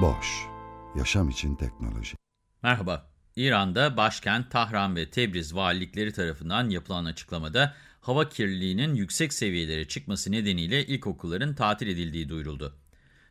Boş, yaşam için teknoloji. Merhaba. İran'da başkent Tahran ve Tebriz valilikleri tarafından yapılan açıklamada hava kirliliğinin yüksek seviyelere çıkması nedeniyle ilkokulların tatil edildiği duyuruldu.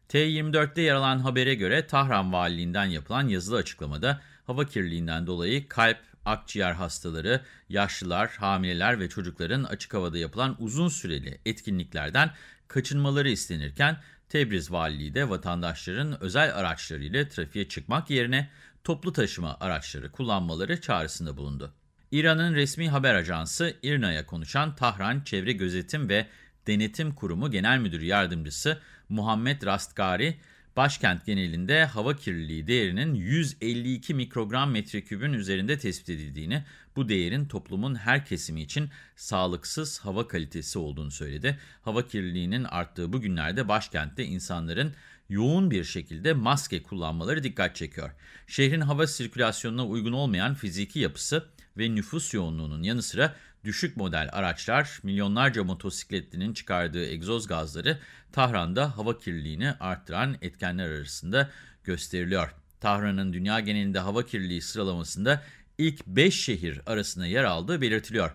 T24'te yer alan habere göre Tahran Valiliğinden yapılan yazılı açıklamada hava kirliliğinden dolayı kalp, akciğer hastaları, yaşlılar, hamileler ve çocukların açık havada yapılan uzun süreli etkinliklerden kaçınmaları istenirken Tebriz Valiliği de vatandaşların özel araçlarıyla trafiğe çıkmak yerine toplu taşıma araçları kullanmaları çağrısında bulundu. İran'ın resmi haber ajansı İRNA'ya konuşan Tahran Çevre Gözetim ve Denetim Kurumu Genel Müdürü Yardımcısı Muhammed Rastgari, başkent genelinde hava kirliliği değerinin 152 mikrogram metrekübün üzerinde tespit edildiğini, bu değerin toplumun her kesimi için sağlıksız hava kalitesi olduğunu söyledi. Hava kirliliğinin arttığı bu günlerde başkentte insanların yoğun bir şekilde maske kullanmaları dikkat çekiyor. Şehrin hava sirkülasyonuna uygun olmayan fiziki yapısı ve nüfus yoğunluğunun yanı sıra düşük model araçlar, milyonlarca motosikletlinin çıkardığı egzoz gazları Tahran'da hava kirliliğini arttıran etkenler arasında gösteriliyor. Tahran'ın dünya genelinde hava kirliliği sıralamasında ilk 5 şehir arasında yer aldığı belirtiliyor.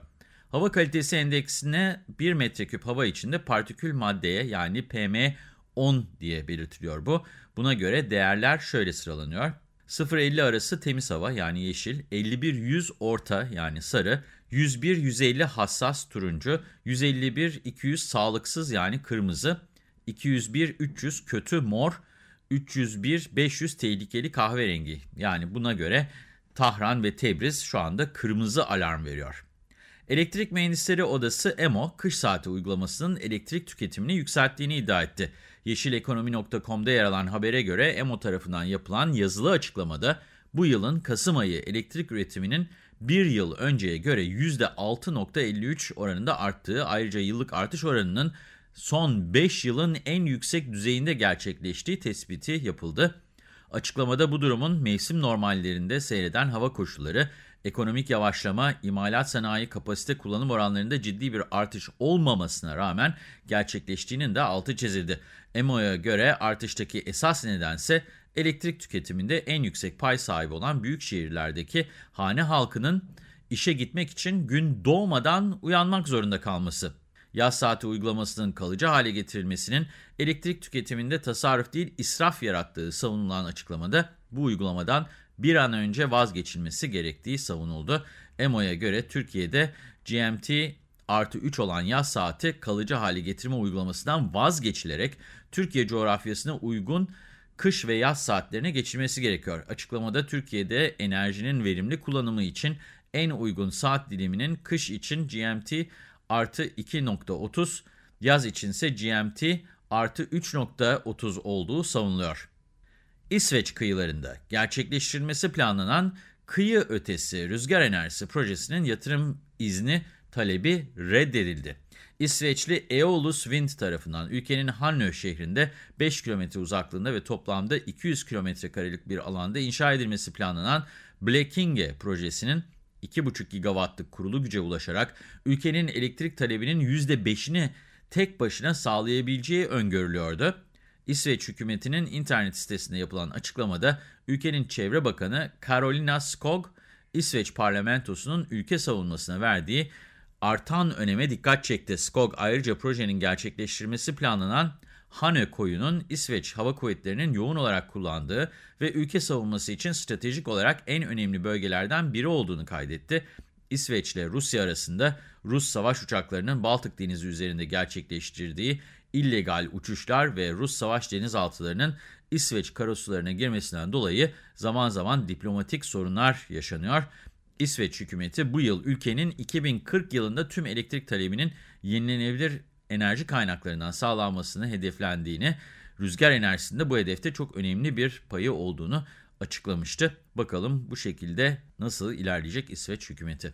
Hava kalitesi endeksine 1 metreküp hava içinde partikül maddeye yani PM10 diye belirtiliyor bu. Buna göre değerler şöyle sıralanıyor. 0-50 arası temiz hava yani yeşil, 51-100 orta yani sarı, 101-150 hassas turuncu, 151-200 sağlıksız yani kırmızı, 201-300 kötü mor, 301-500 tehlikeli kahverengi. Yani buna göre Tahran ve Tebriz şu anda kırmızı alarm veriyor. Elektrik Mühendisleri Odası EMO, kış saati uygulamasının elektrik tüketimini yükselttiğini iddia etti. Yeşilekonomi.com'da yer alan habere göre EMO tarafından yapılan yazılı açıklamada bu yılın Kasım ayı elektrik üretiminin bir yıl önceye göre %6.53 oranında arttığı, ayrıca yıllık artış oranının son 5 yılın en yüksek düzeyinde gerçekleştiği tespiti yapıldı. Açıklamada bu durumun mevsim normallerinde seyreden hava koşulları, ekonomik yavaşlama, imalat sanayi kapasite kullanım oranlarında ciddi bir artış olmamasına rağmen gerçekleştiğinin de altı çizildi. EMO'ya göre artıştaki esas nedense elektrik tüketiminde en yüksek pay sahibi olan büyük şehirlerdeki hane halkının işe gitmek için gün doğmadan uyanmak zorunda kalması. Yaz saati uygulamasının kalıcı hale getirilmesinin elektrik tüketiminde tasarruf değil israf yarattığı savunulan açıklamada bu uygulamadan bir an önce vazgeçilmesi gerektiği savunuldu. EMO'ya göre Türkiye'de GMT artı 3 olan yaz saati kalıcı hale getirme uygulamasından vazgeçilerek Türkiye coğrafyasına uygun kış ve yaz saatlerine geçilmesi gerekiyor. Açıklamada Türkiye'de enerjinin verimli kullanımı için en uygun saat diliminin kış için GMT artı 2.30, yaz içinse GMT artı 3.30 olduğu savunuluyor. İsveç kıyılarında gerçekleştirilmesi planlanan kıyı ötesi rüzgar enerjisi projesinin yatırım izni talebi reddedildi. İsveçli Eolus Wind tarafından ülkenin Hanö şehrinde 5 kilometre uzaklığında ve toplamda 200 kilometre karelik bir alanda inşa edilmesi planlanan Blekinge projesinin 2,5 gigawattlık kurulu güce ulaşarak ülkenin elektrik talebinin %5'ini tek başına sağlayabileceği öngörülüyordu. İsveç hükümetinin internet sitesinde yapılan açıklamada ülkenin çevre bakanı Karolina Skog, İsveç parlamentosunun ülke savunmasına verdiği artan öneme dikkat çekti. Skog ayrıca projenin gerçekleştirilmesi planlanan Hanö koyunun İsveç Hava Kuvvetleri'nin yoğun olarak kullandığı ve ülke savunması için stratejik olarak en önemli bölgelerden biri olduğunu kaydetti. İsveç ile Rusya arasında Rus savaş uçaklarının Baltık Denizi üzerinde gerçekleştirdiği illegal uçuşlar ve Rus savaş denizaltılarının İsveç karasularına girmesinden dolayı zaman zaman diplomatik sorunlar yaşanıyor. İsveç hükümeti bu yıl ülkenin 2040 yılında tüm elektrik talebinin yenilenebilir enerji kaynaklarından sağlanmasını hedeflendiğini, rüzgar enerjisinde bu hedefte çok önemli bir payı olduğunu açıklamıştı. Bakalım bu şekilde nasıl ilerleyecek İsveç hükümeti.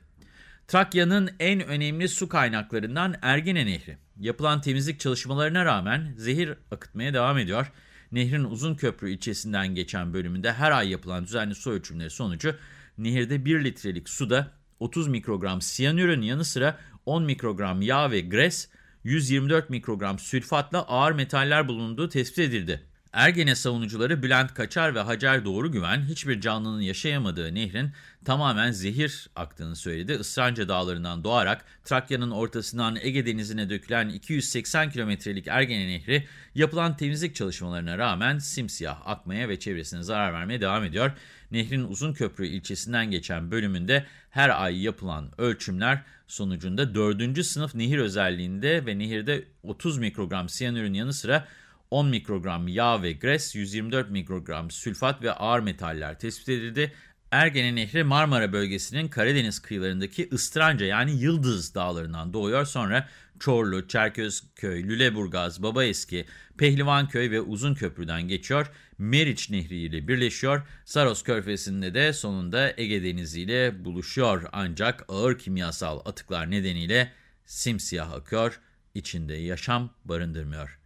Trakya'nın en önemli su kaynaklarından Ergene Nehri. Yapılan temizlik çalışmalarına rağmen zehir akıtmaya devam ediyor. Nehrin Uzunköprü ilçesinden geçen bölümünde her ay yapılan düzenli su ölçümleri sonucu nehirde 1 litrelik suda 30 mikrogram siyanürün yanı sıra 10 mikrogram yağ ve gres, 124 mikrogram sülfatla ağır metaller bulunduğu tespit edildi. Ergene savunucuları Bülent Kaçar ve Hacer Doğru Güven hiçbir canlının yaşayamadığı nehrin tamamen zehir aktığını söyledi. Isranca dağlarından doğarak Trakya'nın ortasından Ege Denizi'ne dökülen 280 kilometrelik Ergene Nehri yapılan temizlik çalışmalarına rağmen simsiyah akmaya ve çevresine zarar vermeye devam ediyor. Nehrin Uzunköprü ilçesinden geçen bölümünde her ay yapılan ölçümler sonucunda 4. sınıf nehir özelliğinde ve nehirde 30 mikrogram siyanürün yanı sıra 10 mikrogram yağ ve gres, 124 mikrogram sülfat ve ağır metaller tespit edildi. Ergene Nehri Marmara bölgesinin Karadeniz kıyılarındaki Istranca yani Yıldız dağlarından doğuyor. Sonra Çorlu, Çerkezköy, Lüleburgaz, Babaeski, Pehlivanköy ve Uzunköprü'den geçiyor. Meriç Nehri ile birleşiyor. Saros Körfezi'nde de sonunda Ege Denizi ile buluşuyor. Ancak ağır kimyasal atıklar nedeniyle simsiyah akıyor, içinde yaşam barındırmıyor.